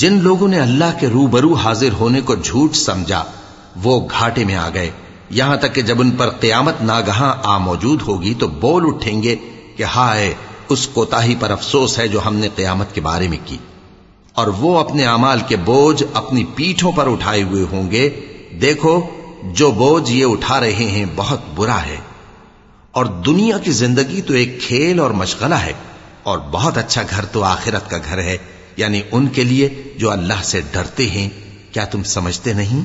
जिन लोगों ने अल्लाह के रूबरू हाजिर होने को झूठ समझा वो घाटे में आ गए यहां तक कि जब उन पर कयामत नागहां आ मौजूद होगी तो बोल उठेंगे कि हाय उस कोताही पर अफसोस है जो हमने कयामत के बारे में की और वो अपने अमाल के बोझ अपनी पीठों पर उठाए हुए होंगे देखो जो बोझ ये उठा रहे हैं बहुत बुरा है और दुनिया की जिंदगी तो एक खेल और मशगला है और बहुत अच्छा घर तो आखिरत का घर है यानी उनके लिए जो अल्लाह से डरते हैं क्या तुम समझते नहीं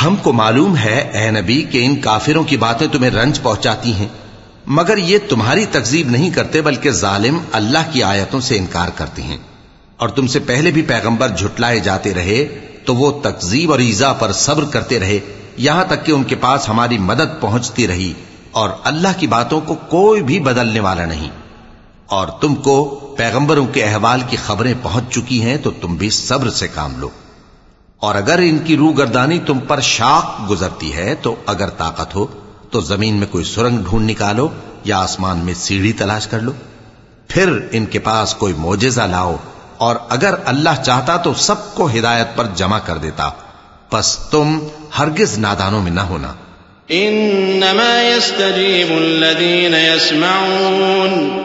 हमको मालूम है ए नबी कि इन काफिरों की बातें तुम्हें रंज पहुंचाती हैं मगर ये तुम्हारी तकजीब नहीं करते बल्कि जालिम अल्लाह की आयतों से इनकार करते हैं और तुमसे पहले भी पैगंबर झुटलाए जाते रहे तो वो तकजीब और ईजा पर सब्र करते रहे, यहाँ तक कि उनके पास हमारी मदद पहुँचती रही, और अल्लाह की बातों को कोई भी बदलने वाला नहीं। और तुमको पैगंबरों के अहवाल की खबरें पहुँच चुकी हैं तो तुम भी सब्र से काम लो। और अगर इनकी रूगर्दानी तुम पर शाख गुजरती है तो अगर ताकत हो तो ज़मीन में कोई सुरंग ढूंढ निकालो या आसमान में सीढ़ी तलाश कर लो। फिर इनके पास कोई मोजेजा लाओ और अगर अल्लाह चाहता तो सबको हिदायत पर जमा कर देता बस तुम हरगिज नादानों में न होना इन्नमा यस्तजीबुल्लज़ीन यस्मऊन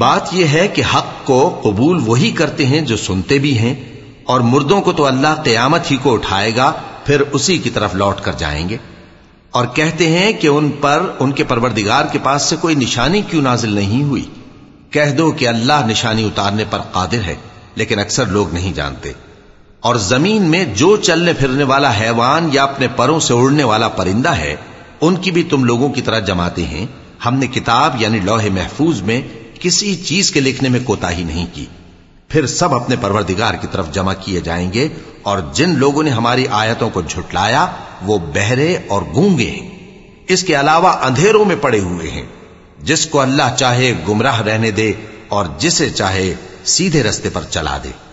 बात यह है कि हक को कबूल वही करते हैं जो सुनते भी हैं और मुर्दों को तो अल्लाह कयामत ही को उठाएगा फिर उसी की तरफ लौट कर जाएंगे और कहते हैं कि उन पर उनके परवरदिगार के पास से कोई निशानी क्यों नाजिल नहीं हुई कह दो कि अल्लाह निशानी उतारने पर कादिर है लेकिन अक्सर लोग नहीं जानते और ज़मीन में जो चलने फिरने वाला हैवान या अपने परों से उड़ने वाला परिंदा है, उनकी भी तुम लोगों की तरह जमाते हैं। हमने किताब यानी लौहे महफूज में किसी चीज़ के लिखने में कोताही नहीं की। फिर सब अपने परवरदिगार की तरफ़ जमा किए जाएँगे और जिन लोगों ने हमारी आयतों को झुटलाया, वो बहरे और गूँगे हैं। इसके अलावा अंधेरों में पड़े हुए हैं। जिसको अल्लाह चाहे गुमराह रहने दे और जिसे चाहे सीधे रस्ते पर चला दे।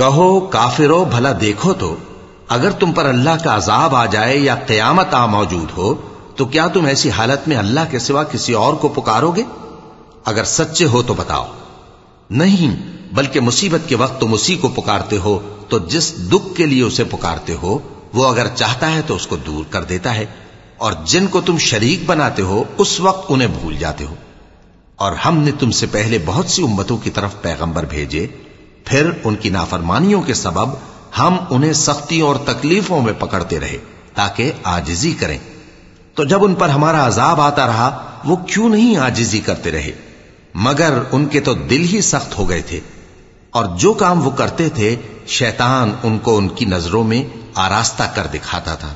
कहो, काफिरो, भला देखो तो। अगर तुम पर अल्लाह का अजाब आ जाए या कयामत आ मौजूद हो तो क्या तुम ऐसी हालत में अल्लाह के सिवा किसी और को पुकारोगे? अगर सच्चे हो तो बताओ। नहीं, बल्कि मुसीबत के वक्त तुम उसी को पुकारते हो तो जिस दुख के लिए उसे पुकारते हो, वो अगर चाहता है तो उसको दूर कर देता है, और जिनको तुम शरीक बनाते हो, उस वक्त उन्हें भूल जाते हो। और हमने तुमसे पहले बहुत सी उम्मतों की तरफ़ पैगंबर भेजे फिर उनकी नाफरमानियों के सबब हम उन्हें सख्ती और तकलीफों में पकड़ते रहे ताकि आजिजी करें तो जब उन पर हमारा अजाब आता रहा वो क्यों नहीं आजिजी करते रहे मगर उनके तो दिल ही सख्त हो गए थे और जो काम वो करते थे शैतान उनको उनकी नजरों में आरास्ता कर दिखाता था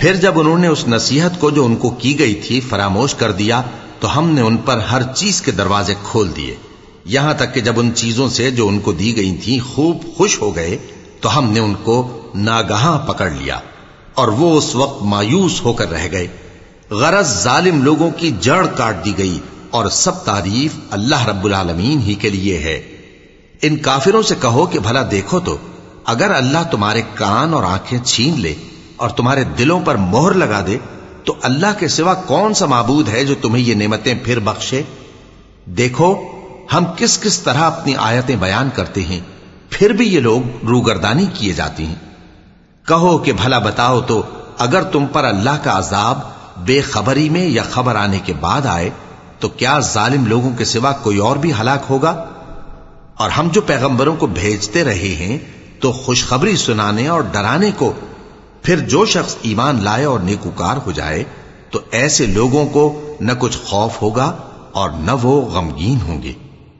फिर जब उन्होंने उस नसीहत को जो उनको की गई थी फरामोश कर दिया तो हमने उन पर हर चीज के दरवाजे खोल दिए यहां तक कि जब उन चीजों से जो उनको दी गई थी खूब खुश हो गए तो हमने उनको नागहा पकड़ लिया और वो उस वक्त मायूस होकर रह गए गरज जालिम लोगों की जड़ काट दी गई और सब तारीफ़ अल्लाह रब्बुल ही के लिए है। इन काफिरों से कहो कि भला देखो तो अगर अल्लाह तुम्हारे कान और आँखें छीन ले और तुम्हारे दिलों पर मोहर लगा दे तो अल्लाह के सिवा कौन सा माबूद है जो तुम्हें ये नेमतें फिर बख्शे? देखो, हम किस किस तरह अपनी आयतें बयान करते हैं, फिर भी ये लोग रूगरदानी किए जाती हैं। कहो कि भला बताओ तो अगर तुम पर अल्लाह का अजाब बेखबरी में या खबर आने के बाद आए तो क्या जालिम लोगों के सिवा कोई और भी हलाक होगा? और हम जो पैगंबरों को भेजते रहे हैं तो खुशखबरी सुनाने और डराने को फिर जो शख्स ईमान लाए और नेकुकार हो जाए तो ऐसे लोगों को न कुछ खौफ होगा और न वो गमगीन होंगे।